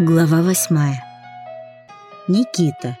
Глава восьмая. Никита.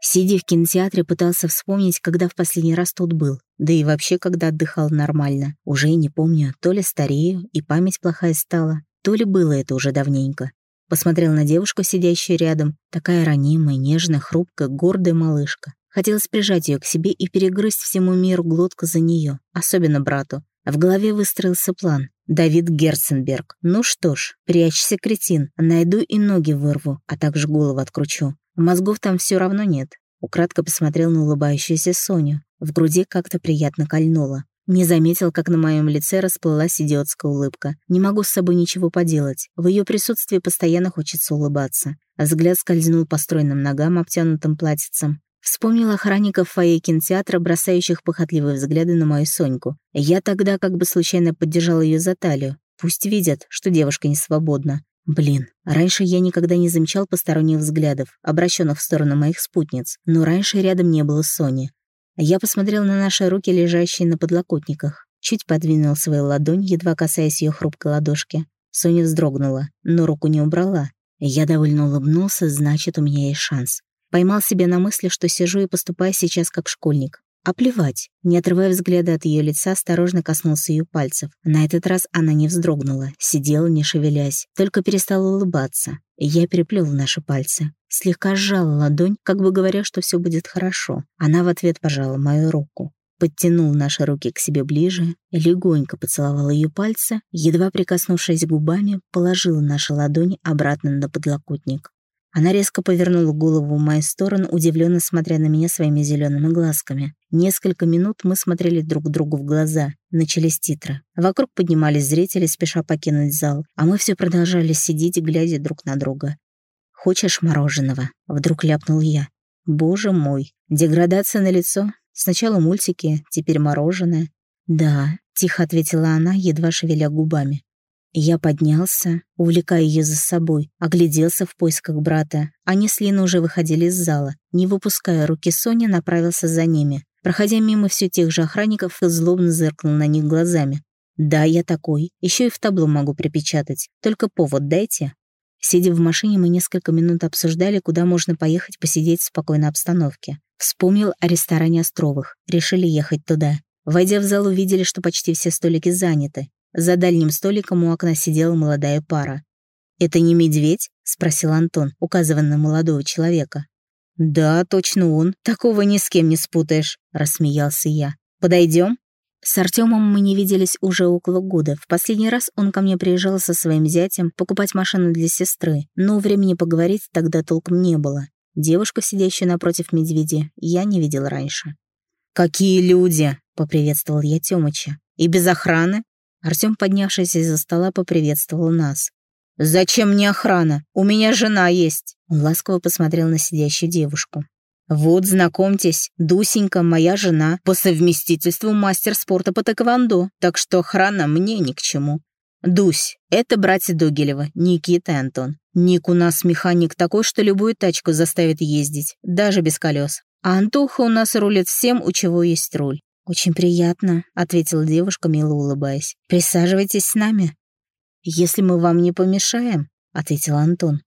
Сидя в кинотеатре, пытался вспомнить, когда в последний раз тут был. Да и вообще, когда отдыхал нормально. Уже и не помню, то ли старею, и память плохая стала, то ли было это уже давненько. Посмотрел на девушку, сидящую рядом. Такая ранимая, нежная, хрупкая, гордая малышка. Хотелось прижать ее к себе и перегрызть всему миру глотку за нее, особенно брату. В голове выстроился план. Давид Герценберг. Ну что ж, прячься, кретин. Найду и ноги вырву, а также голову откручу. Мозгов там все равно нет. Украдко посмотрел на улыбающуюся Соню. В груди как-то приятно кольнуло. Не заметил, как на моем лице расплылась идиотская улыбка. Не могу с собой ничего поделать. В ее присутствии постоянно хочется улыбаться. Взгляд скользнул по стройным ногам, обтянутым платьицем. Вспомнил охранников фойе кинотеатра, бросающих похотливые взгляды на мою Соньку. Я тогда как бы случайно поддержал ее за талию. Пусть видят, что девушка не свободна. Блин, раньше я никогда не замечал посторонних взглядов, обращенных в сторону моих спутниц, но раньше рядом не было Сони. Я посмотрел на наши руки, лежащие на подлокотниках. Чуть подвинул свою ладонь, едва касаясь ее хрупкой ладошки. Соня вздрогнула, но руку не убрала. Я довольно улыбнулся, значит, у меня есть шанс. Поймал себя на мысли, что сижу и поступаю сейчас как школьник. А плевать. Не отрывая взгляда от ее лица, осторожно коснулся ее пальцев. На этот раз она не вздрогнула, сидела, не шевелясь, только перестала улыбаться. Я переплел наши пальцы. Слегка сжала ладонь, как бы говоря, что все будет хорошо. Она в ответ пожала мою руку. Подтянул наши руки к себе ближе, легонько поцеловал ее пальцы, едва прикоснувшись губами, положил наши ладони обратно на подлокотник. Она резко повернула голову в мою сторону, удивленно смотря на меня своими зелеными глазками. Несколько минут мы смотрели друг другу в глаза. Начались титры. Вокруг поднимались зрители, спеша покинуть зал, а мы все продолжали сидеть, глядя друг на друга. «Хочешь мороженого?» — вдруг ляпнул я. «Боже мой, деградация на лицо. Сначала мультики, теперь мороженое». «Да», — тихо ответила она, едва шевеля губами. Я поднялся, увлекая ее за собой, огляделся в поисках брата. Они с Линой уже выходили из зала. Не выпуская руки Сони, направился за ними. Проходя мимо все тех же охранников, злобно зыркнул на них глазами. «Да, я такой. Еще и в табло могу припечатать. Только повод дайте». Сидя в машине, мы несколько минут обсуждали, куда можно поехать посидеть в спокойной обстановке. Вспомнил о ресторане Островых. Решили ехать туда. Войдя в зал, увидели, что почти все столики заняты. За дальним столиком у окна сидела молодая пара. «Это не медведь?» — спросил Антон, указывая на молодого человека. «Да, точно он. Такого ни с кем не спутаешь», — рассмеялся я. «Подойдем?» С Артемом мы не виделись уже около года. В последний раз он ко мне приезжал со своим зятем покупать машину для сестры, но времени поговорить тогда толком не было. Девушку, сидящую напротив медведя, я не видел раньше. «Какие люди!» — поприветствовал я Тёмыча. «И без охраны?» Артём, поднявшись из-за стола, поприветствовал нас. «Зачем мне охрана? У меня жена есть!» Он ласково посмотрел на сидящую девушку. «Вот, знакомьтесь, Дусенька, моя жена, по совместительству мастер спорта по тэквондо, так что охрана мне ни к чему. Дусь, это братья Дугелева, Никита и Антон. Ник у нас механик такой, что любую тачку заставит ездить, даже без колес. А Антоха у нас рулит всем, у чего есть руль. «Очень приятно», — ответила девушка, мило улыбаясь. «Присаживайтесь с нами». «Если мы вам не помешаем», — ответил Антон.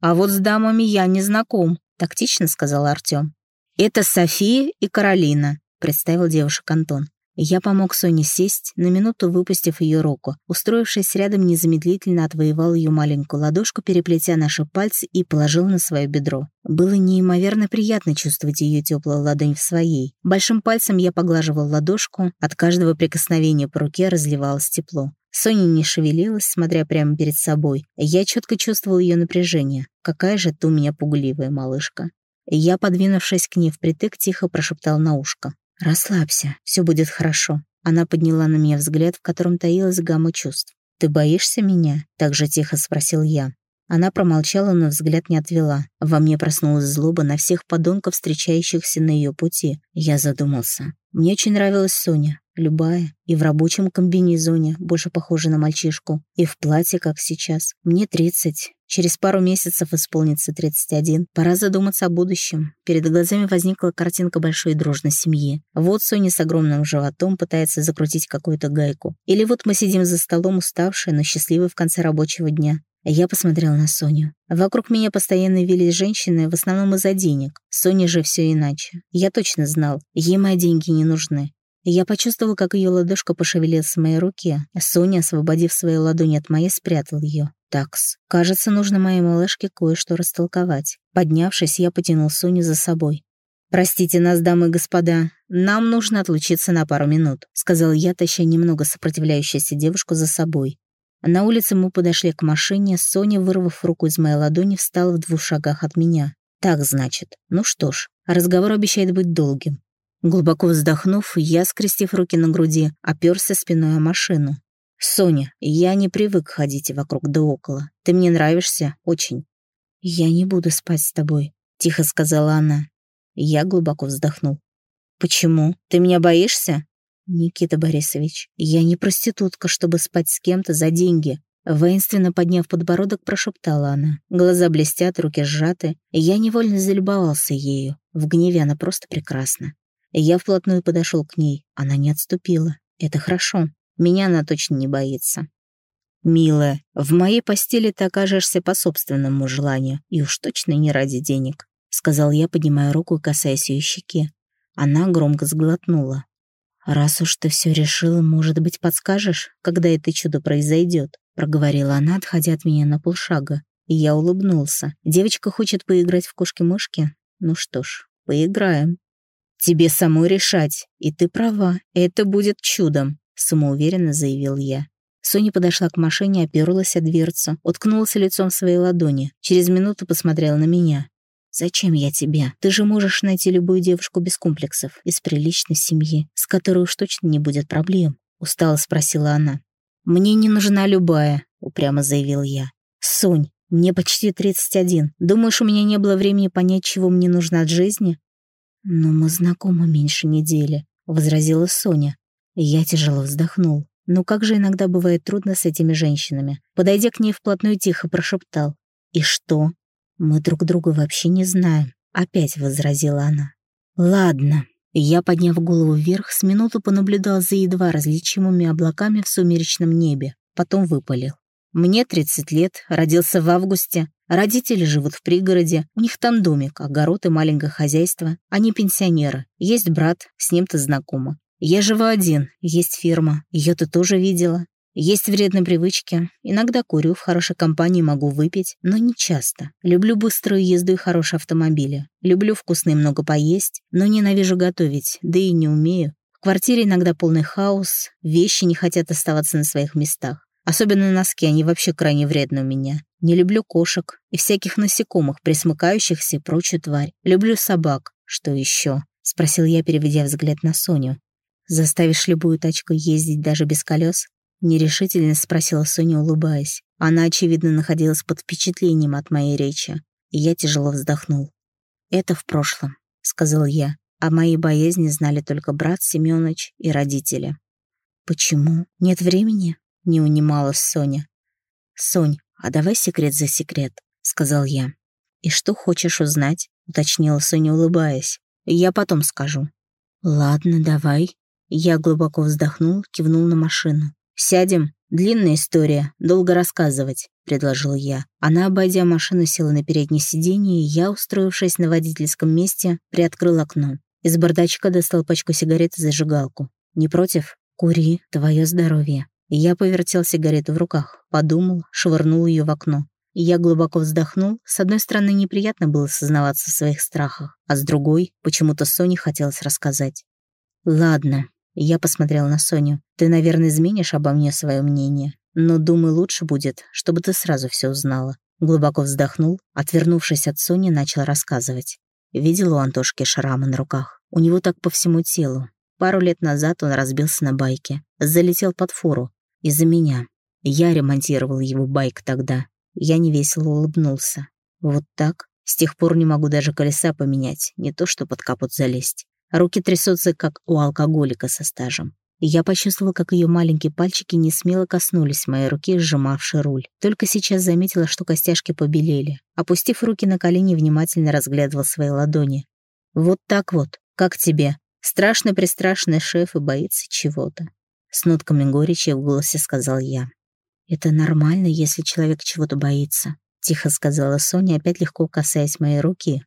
«А вот с дамами я не знаком», — тактично сказал Артём. «Это София и Каролина», — представил девушек Антон. Я помог Соне сесть, на минуту выпустив ее руку. Устроившись рядом, незамедлительно отвоевал ее маленькую ладошку, переплетя наши пальцы и положил на свое бедро. Было неимоверно приятно чувствовать ее теплую ладонь в своей. Большим пальцем я поглаживал ладошку, от каждого прикосновения по руке разливалось тепло. Соня не шевелилась, смотря прямо перед собой. Я четко чувствовал ее напряжение. Какая же ты у меня пугливая малышка. Я, подвинувшись к ней впритык, тихо прошептал на ушко. «Расслабься, все будет хорошо». Она подняла на меня взгляд, в котором таилась гамма чувств. «Ты боишься меня?» — так же тихо спросил я. Она промолчала, но взгляд не отвела. Во мне проснулась злоба на всех подонков, встречающихся на ее пути. Я задумался. Мне очень нравилась Соня. Любая. И в рабочем комбинезоне, больше похожа на мальчишку. И в платье, как сейчас. Мне 30. Через пару месяцев исполнится 31. Пора задуматься о будущем. Перед глазами возникла картинка большой дружной семьи. Вот Соня с огромным животом пытается закрутить какую-то гайку. Или вот мы сидим за столом уставшие, но счастливые в конце рабочего дня. Я посмотрел на Соню. Вокруг меня постоянно вились женщины, в основном из-за денег. Соне же все иначе. Я точно знал, ей мои деньги не нужны. Я почувствовал, как ее ладошка пошевелилась в моей руке. Соня, освободив свою ладонь от моей, спрятал ее. Такс. Кажется, нужно моей малышке кое-что растолковать. Поднявшись, я потянул Соню за собой. «Простите нас, дамы и господа, нам нужно отлучиться на пару минут», сказал я, таща немного сопротивляющуюся девушку за собой. На улице мы подошли к машине, Соня, вырвав руку из моей ладони, встала в двух шагах от меня. Так, значит. Ну что ж, разговор обещает быть долгим. Глубоко вздохнув, я, скрестив руки на груди, оперся спиной о машину. «Соня, я не привык ходить вокруг да около. Ты мне нравишься очень». «Я не буду спать с тобой», — тихо сказала она. Я глубоко вздохнул. «Почему? Ты меня боишься?» «Никита Борисович, я не проститутка, чтобы спать с кем-то за деньги», Воинственно подняв подбородок, прошептала она. Глаза блестят, руки сжаты. Я невольно залюбовался ею. В гневе она просто прекрасна. Я вплотную подошел к ней. Она не отступила. Это хорошо. Меня она точно не боится. «Милая, в моей постели ты окажешься по собственному желанию, и уж точно не ради денег», — сказал я, поднимая руку и касаясь ее щеки. Она громко сглотнула. «Раз уж ты все решила, может быть, подскажешь, когда это чудо произойдет?» проговорила она, отходя от меня на полшага. И я улыбнулся. Девочка хочет поиграть в кошки-мышки? Ну что ж, поиграем. Тебе самой решать, и ты права, это будет чудом, самоуверенно заявил я. Соня подошла к машине, оперлась о дверцу, уткнулась лицом в своей ладони. Через минуту посмотрела на меня. «Зачем я тебе? Ты же можешь найти любую девушку без комплексов, из приличной семьи, с которой уж точно не будет проблем», — устало спросила она. «Мне не нужна любая», — упрямо заявил я. «Сонь, мне почти 31. Думаешь, у меня не было времени понять, чего мне нужно от жизни?» «Но мы знакомы меньше недели», — возразила Соня. Я тяжело вздохнул. Ну как же иногда бывает трудно с этими женщинами. Подойдя к ней вплотную, тихо прошептал. «И что?» «Мы друг друга вообще не знаем», — опять возразила она. «Ладно». Я, подняв голову вверх, с минуту понаблюдал за едва различимыми облаками в сумеречном небе, потом выпалил. «Мне 30 лет, родился в августе. Родители живут в пригороде, у них там домик, огород и маленькое хозяйство. Они пенсионеры. Есть брат, с ним ты знакома. Я живу один, есть фирма, ее ты тоже видела. Есть вредные привычки. Иногда курю, в хорошей компании могу выпить, но не часто. Люблю быструю езду и хорошие автомобили. Люблю вкусно и много поесть, но ненавижу готовить, да и не умею. В квартире иногда полный хаос, вещи не хотят оставаться на своих местах. Особенно носки, они вообще крайне вредны у меня. Не люблю кошек и всяких насекомых, присмыкающихся и прочую тварь. Люблю собак. Что еще? Спросил я, переведя взгляд на Соню. «Заставишь любую тачку ездить даже без колес? Нерешительно спросила Соня, улыбаясь. Она, очевидно, находилась под впечатлением от моей речи. И я тяжело вздохнул. «Это в прошлом», — сказал я. А мои боязни знали только брат Семёныч и родители. «Почему? Нет времени?» — не унималась Соня. «Сонь, а давай секрет за секрет», — сказал я. «И что хочешь узнать?» — уточнила Соня, улыбаясь. «Я потом скажу». «Ладно, давай». Я глубоко вздохнул, кивнул на машину. «Сядем? Длинная история, долго рассказывать», — предложил я. Она, обойдя машину, села на переднее сиденье, и я, устроившись на водительском месте, приоткрыл окно. Из бардачка достал пачку сигарет и зажигалку. «Не против? Кури, твое здоровье». Я повертел сигарету в руках, подумал, швырнул ее в окно. Я глубоко вздохнул. С одной стороны, неприятно было сознаваться в своих страхах, а с другой, почему-то Соне хотелось рассказать. «Ладно, я посмотрел на Соню. «Ты, наверное, изменишь обо мне свое мнение. Но, думаю, лучше будет, чтобы ты сразу все узнала». Глубоко вздохнул, отвернувшись от Сони, начал рассказывать. Видел у Антошки шрамы на руках. У него так по всему телу. Пару лет назад он разбился на байке. Залетел под фуру. Из-за меня. Я ремонтировал его байк тогда. Я невесело улыбнулся. Вот так. С тех пор не могу даже колеса поменять, не то что под капот залезть. Руки трясутся, как у алкоголика со стажем. Я почувствовала, как ее маленькие пальчики не смело коснулись моей руки, сжимавшей руль. Только сейчас заметила, что костяшки побелели. Опустив руки на колени, внимательно разглядывал свои ладони. «Вот так вот. Как тебе? Страшно-пристрашный шеф и боится чего-то». С нотками горечи в голосе сказал я. «Это нормально, если человек чего-то боится», — тихо сказала Соня, опять легко касаясь моей руки.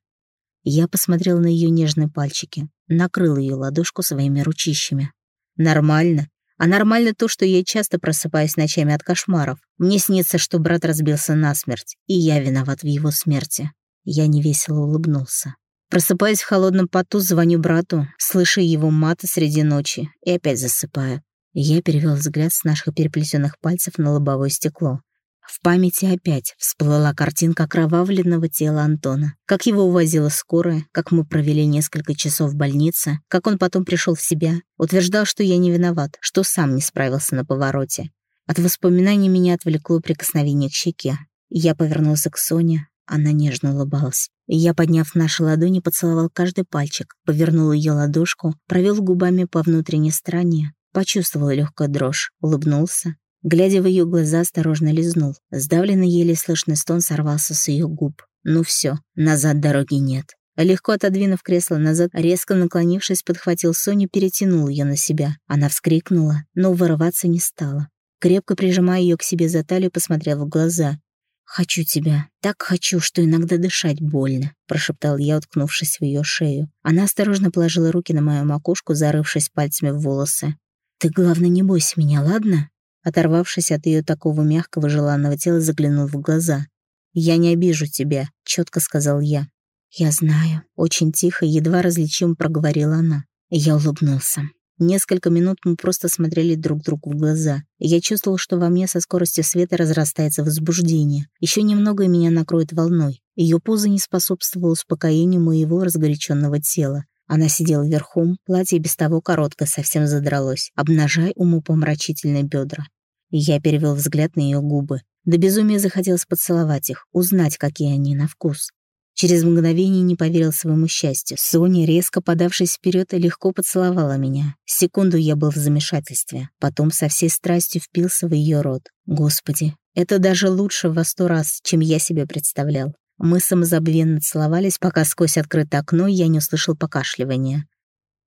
Я посмотрел на ее нежные пальчики, накрыл ее ладошку своими ручищами. «Нормально. А нормально то, что я часто просыпаюсь ночами от кошмаров. Мне снится, что брат разбился насмерть, и я виноват в его смерти». Я невесело улыбнулся. Просыпаясь в холодном поту, звоню брату, слышу его маты среди ночи и опять засыпаю. Я перевел взгляд с наших переплетенных пальцев на лобовое стекло. В памяти опять всплыла картинка окровавленного тела Антона. Как его увозила скорая, как мы провели несколько часов в больнице, как он потом пришел в себя, утверждал, что я не виноват, что сам не справился на повороте. От воспоминаний меня отвлекло прикосновение к щеке. Я повернулся к Соне, она нежно улыбалась. Я, подняв наши ладони, поцеловал каждый пальчик, повернул ее ладошку, провел губами по внутренней стороне, почувствовал легкую дрожь, улыбнулся, Глядя в ее глаза, осторожно лизнул. Сдавленный еле слышный стон сорвался с ее губ. Ну все, назад дороги нет. Легко отодвинув кресло назад, резко наклонившись, подхватил Соню, перетянул ее на себя. Она вскрикнула, но вырываться не стала. Крепко прижимая ее к себе за талию, посмотрел в глаза. «Хочу тебя, так хочу, что иногда дышать больно», — прошептал я, уткнувшись в ее шею. Она осторожно положила руки на мою макушку, зарывшись пальцами в волосы. «Ты, главное, не бойся меня, ладно?» Оторвавшись от ее такого мягкого желанного тела, заглянул в глаза. «Я не обижу тебя», — четко сказал я. «Я знаю», — очень тихо, едва различимо проговорила она. Я улыбнулся. Несколько минут мы просто смотрели друг другу в глаза. Я чувствовал, что во мне со скоростью света разрастается возбуждение. Еще немного и меня накроет волной. Ее поза не способствовала успокоению моего разгоряченного тела. Она сидела верхом, платье без того короткое совсем задралось, обнажая умопомрачительные бедра. Я перевел взгляд на ее губы. До безумия захотелось поцеловать их, узнать, какие они на вкус. Через мгновение не поверил своему счастью. Соня, резко подавшись вперед, легко поцеловала меня. Секунду я был в замешательстве. Потом со всей страстью впился в ее рот. Господи, это даже лучше во сто раз, чем я себе представлял. Мы самозабвенно целовались, пока сквозь открытое окно я не услышал покашливания.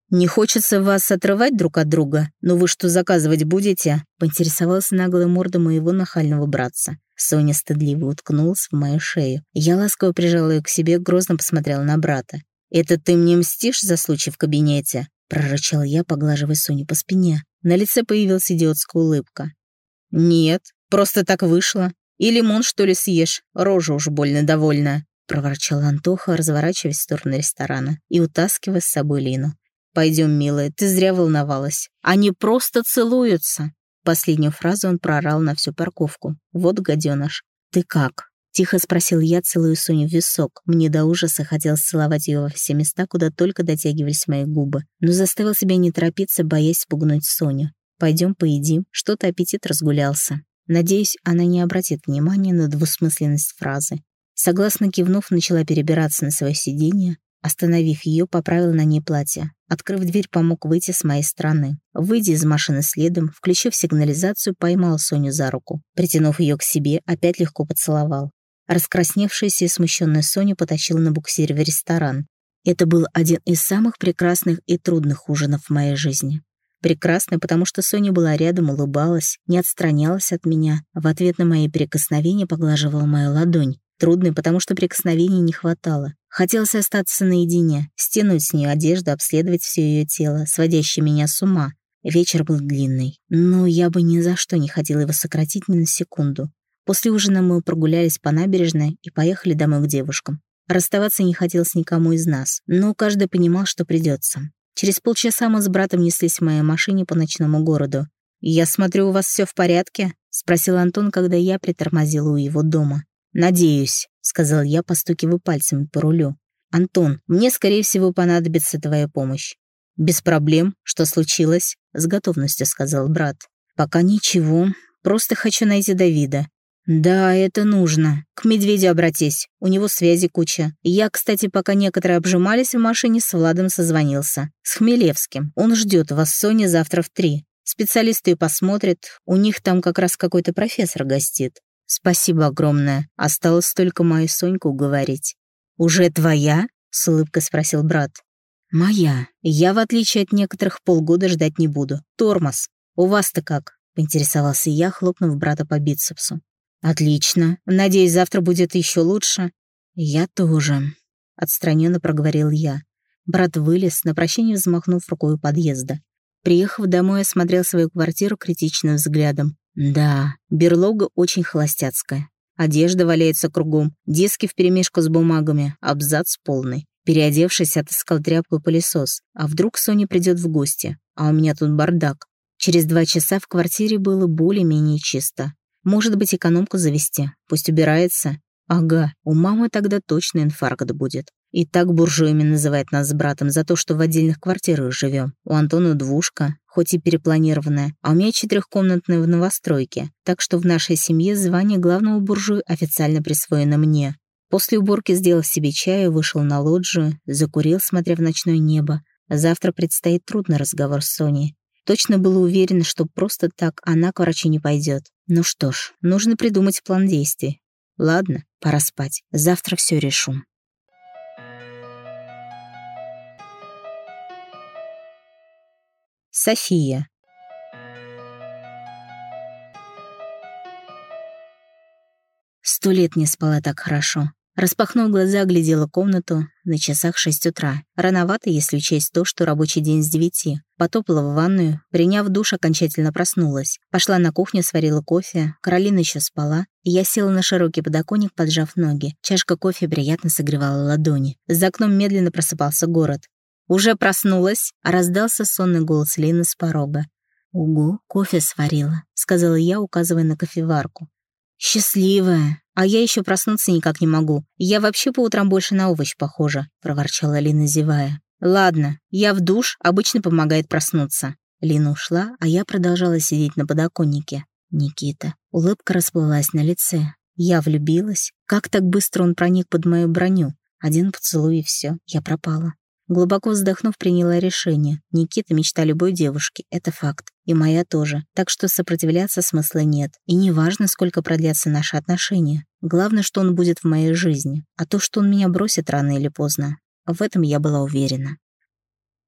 «Не хочется вас отрывать друг от друга, но вы что, заказывать будете?» — поинтересовалась наглая морда моего нахального братца. Соня стыдливо уткнулась в мою шею. Я ласково прижала ее к себе, грозно посмотрела на брата. «Это ты мне мстишь за случай в кабинете?» — прорычал я, поглаживая Соню по спине. На лице появилась идиотская улыбка. «Нет, просто так вышло. И лимон, что ли, съешь? Рожа уж больно довольна», — проворчал Антоха, разворачиваясь в сторону ресторана и утаскивая с собой Лину. «Пойдем, милая, ты зря волновалась. Они просто целуются!» Последнюю фразу он проорал на всю парковку. «Вот гаденыш. Ты как?» Тихо спросил я, целую Соню в висок. Мне до ужаса хотелось целовать ее во все места, куда только дотягивались мои губы. Но заставил себя не торопиться, боясь спугнуть Соню. «Пойдем поедим, что-то аппетит разгулялся». Надеюсь, она не обратит внимания на двусмысленность фразы. Согласно кивнув, начала перебираться на свое сиденье. Остановив ее, поправил на ней платье. Открыв дверь, помог выйти с моей стороны. Выйдя из машины следом, включив сигнализацию, поймал Соню за руку. Притянув ее к себе, опять легко поцеловал. Раскрасневшаяся и смущенная Соня потащила на буксире в ресторан. Это был один из самых прекрасных и трудных ужинов в моей жизни. Прекрасная, потому что Соня была рядом, улыбалась, не отстранялась от меня, в ответ на мои прикосновения поглаживала мою ладонь. Трудный, потому что прикосновений не хватало. Хотелось остаться наедине, стянуть с нее одежду, обследовать все ее тело, сводящее меня с ума. Вечер был длинный, но я бы ни за что не хотела его сократить ни на секунду. После ужина мы прогулялись по набережной и поехали домой к девушкам. Расставаться не хотелось никому из нас, но каждый понимал, что придется. Через полчаса мы с братом неслись в моей машине по ночному городу. «Я смотрю, у вас все в порядке?» — спросил Антон, когда я притормозила у его дома. «Надеюсь», — сказал я, постукивая пальцами по рулю. «Антон, мне, скорее всего, понадобится твоя помощь». «Без проблем. Что случилось?» — с готовностью сказал брат. «Пока ничего. Просто хочу найти Давида. «Да, это нужно. К медведю обратись. У него связи куча. Я, кстати, пока некоторые обжимались в машине, с Владом созвонился. С Хмелевским. Он ждет вас, Соня, завтра в три. Специалисты посмотрят. У них там как раз какой-то профессор гостит. Спасибо огромное. Осталось только мою Соньку уговорить». «Уже твоя?» — с улыбкой спросил брат. «Моя. Я, в отличие от некоторых, полгода ждать не буду. Тормоз. У вас-то как?» поинтересовался я, хлопнув брата по бицепсу. «Отлично. Надеюсь, завтра будет еще лучше». «Я тоже», — отстраненно проговорил я. Брат вылез, на прощание взмахнув рукой у подъезда. Приехав домой, осмотрел свою квартиру критичным взглядом. Да, берлога очень холостяцкая. Одежда валяется кругом, диски вперемешку с бумагами, абзац полный. Переодевшись, отыскал тряпку и пылесос. А вдруг Соня придет в гости? А у меня тут бардак. Через два часа в квартире было более-менее чисто. Может быть, экономку завести. Пусть убирается. Ага, у мамы тогда точно инфаркт будет. И так буржуями называет нас с братом за то, что в отдельных квартирах живем. У Антона двушка, хоть и перепланированная, а у меня четырехкомнатная в новостройке. Так что в нашей семье звание главного буржуя официально присвоено мне. После уборки, сделав себе чаю, вышел на лоджию, закурил, смотря в ночное небо. Завтра предстоит трудный разговор с Соней. Точно было уверена, что просто так она к врачу не пойдет. Ну что ж, нужно придумать план действий. Ладно, пора спать. Завтра все решу. София. Сто лет не спала так хорошо. Распахнув глаза, глядела комнату. На часах шесть утра. Рановато, если учесть то, что рабочий день с девяти. Потопала в ванную. Приняв душ, окончательно проснулась. Пошла на кухню, сварила кофе. Каролина еще спала. И я села на широкий подоконник, поджав ноги. Чашка кофе приятно согревала ладони. За окном медленно просыпался город. «Уже проснулась?» — раздался сонный голос Лины с порога. «Угу, кофе сварила», — сказала я, указывая на кофеварку. «Счастливая! А я еще проснуться никак не могу. Я вообще по утрам больше на овощ похожа», — проворчала Лина, зевая. «Ладно, я в душ, обычно помогает проснуться». Лина ушла, а я продолжала сидеть на подоконнике. Никита. Улыбка расплылась на лице. Я влюбилась. Как так быстро он проник под мою броню? Один поцелуй и все, я пропала. Глубоко вздохнув, приняла решение. Никита — мечта любой девушки, это факт. И моя тоже. Так что сопротивляться смысла нет. И не важно, сколько продлятся наши отношения. Главное, что он будет в моей жизни. А то, что он меня бросит рано или поздно. В этом я была уверена.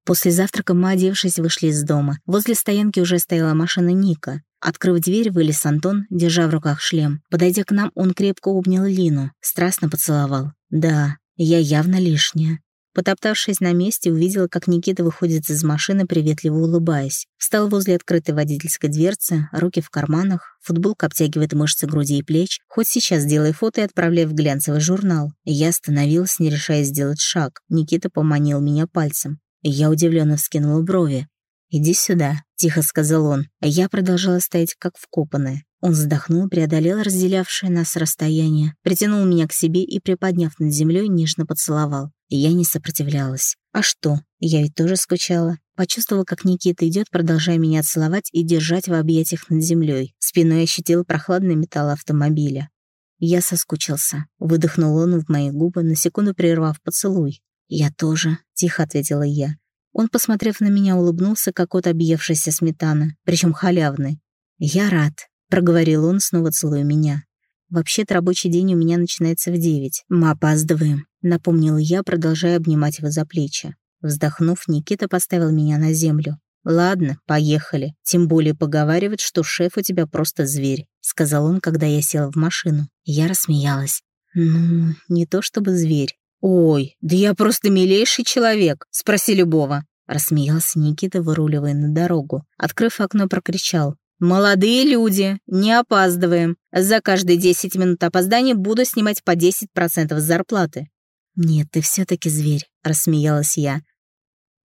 После завтрака мы, одевшись, вышли из дома. Возле стоянки уже стояла машина Ника. Открыв дверь, вылез Антон, держа в руках шлем. Подойдя к нам, он крепко обнял Лину, страстно поцеловал. Да, я явно лишняя. Потоптавшись на месте, увидела, как Никита выходит из машины, приветливо улыбаясь. Встал возле открытой водительской дверцы, руки в карманах, футболка обтягивает мышцы груди и плеч. Хоть сейчас делай фото и отправляй в глянцевый журнал. Я остановилась, не решая сделать шаг. Никита поманил меня пальцем. Я удивленно вскинула брови. «Иди сюда», — тихо сказал он, я продолжала стоять как вкопанная. Он вздохнул, преодолел разделявшее нас расстояние, притянул меня к себе и, приподняв над землей, нежно поцеловал. Я не сопротивлялась. А что? Я ведь тоже скучала. Почувствовала, как Никита идет, продолжая меня целовать и держать в объятиях над землей. Спиной ощутила прохладный металл автомобиля. Я соскучился. Выдохнул он в мои губы, на секунду прервав поцелуй. «Я тоже», — тихо ответила я. Он, посмотрев на меня, улыбнулся, как от объевшейся сметаны, причем халявный. «Я рад», — проговорил он, снова целуя меня. «Вообще-то рабочий день у меня начинается в девять. Мы опаздываем», — напомнила я, продолжая обнимать его за плечи. Вздохнув, Никита поставил меня на землю. «Ладно, поехали. Тем более поговаривают, что шеф у тебя просто зверь», — сказал он, когда я села в машину. Я рассмеялась. «Ну, не то чтобы зверь». «Ой, да я просто милейший человек, спроси любого», — рассмеялся Никита, выруливая на дорогу. Открыв окно, прокричал. «Молодые люди, не опаздываем. За каждые 10 минут опоздания буду снимать по 10% зарплаты». «Нет, ты все таки зверь», — рассмеялась я.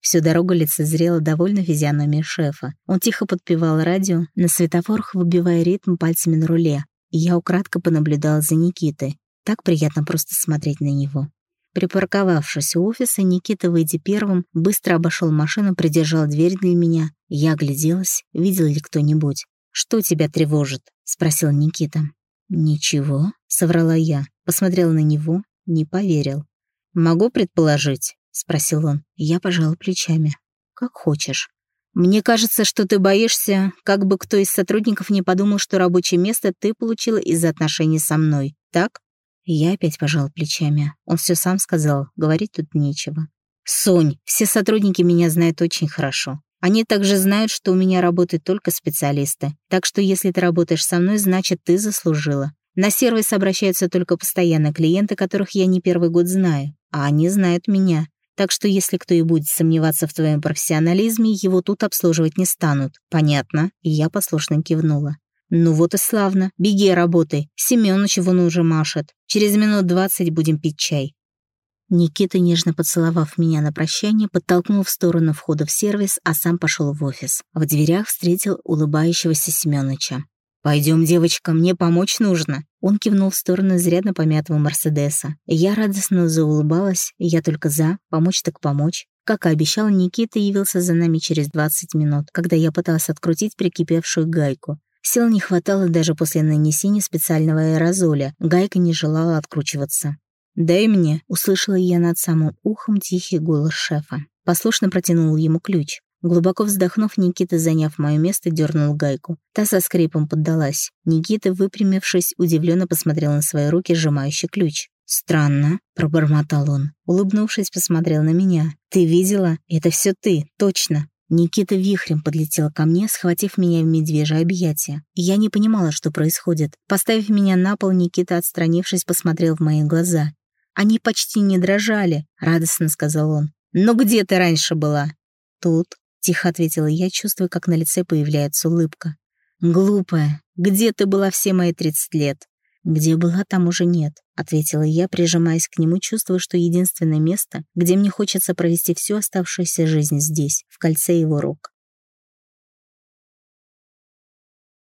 Всю дорогу лицезрела довольно физиономия шефа. Он тихо подпевал радио, на светофорах выбивая ритм пальцами на руле. И я украдко понаблюдала за Никитой. Так приятно просто смотреть на него. Припарковавшись у офиса, Никита, выйдя первым, быстро обошел машину, придержал дверь для меня. Я огляделась, видел ли кто-нибудь. «Что тебя тревожит?» — спросил Никита. «Ничего», — соврала я. Посмотрела на него, не поверил. «Могу предположить?» — спросил он. Я пожала плечами. «Как хочешь». «Мне кажется, что ты боишься, как бы кто из сотрудников не подумал, что рабочее место ты получила из-за отношений со мной, так?» Я опять пожал плечами. Он все сам сказал, говорить тут нечего. «Сонь, все сотрудники меня знают очень хорошо. Они также знают, что у меня работают только специалисты. Так что если ты работаешь со мной, значит, ты заслужила. На сервис обращаются только постоянные клиенты, которых я не первый год знаю, а они знают меня. Так что если кто и будет сомневаться в твоем профессионализме, его тут обслуживать не станут. Понятно?» И я послушно кивнула. «Ну вот и славно. Беги, работай. Семёныч вон уже машет. Через минут двадцать будем пить чай». Никита, нежно поцеловав меня на прощание, подтолкнул в сторону входа в сервис, а сам пошел в офис. В дверях встретил улыбающегося Семёныча. «Пойдем, девочка, мне помочь нужно». Он кивнул в сторону изрядно помятого Мерседеса. Я радостно заулыбалась, я только за, помочь так помочь. Как и обещал, Никита явился за нами через 20 минут, когда я пыталась открутить прикипевшую гайку. Сил не хватало даже после нанесения специального аэрозоля. Гайка не желала откручиваться. «Дай мне», — услышала я над самым ухом тихий голос шефа. Послушно протянул ему ключ. Глубоко вздохнув, Никита, заняв мое место, дернул гайку. Та со скрипом поддалась. Никита, выпрямившись, удивленно посмотрел на свои руки, сжимающий ключ. «Странно», — пробормотал он. Улыбнувшись, посмотрел на меня. «Ты видела? Это все ты, точно». Никита вихрем подлетел ко мне, схватив меня в медвежье объятия. Я не понимала, что происходит. Поставив меня на пол, Никита, отстранившись, посмотрел в мои глаза. «Они почти не дрожали», — радостно сказал он. «Но где ты раньше была?» «Тут», — тихо ответила я, чувствуя, как на лице появляется улыбка. «Глупая, где ты была все мои тридцать лет?» «Где была, там уже нет», — ответила я, прижимаясь к нему, чувствуя, что единственное место, где мне хочется провести всю оставшуюся жизнь здесь, в кольце его рук.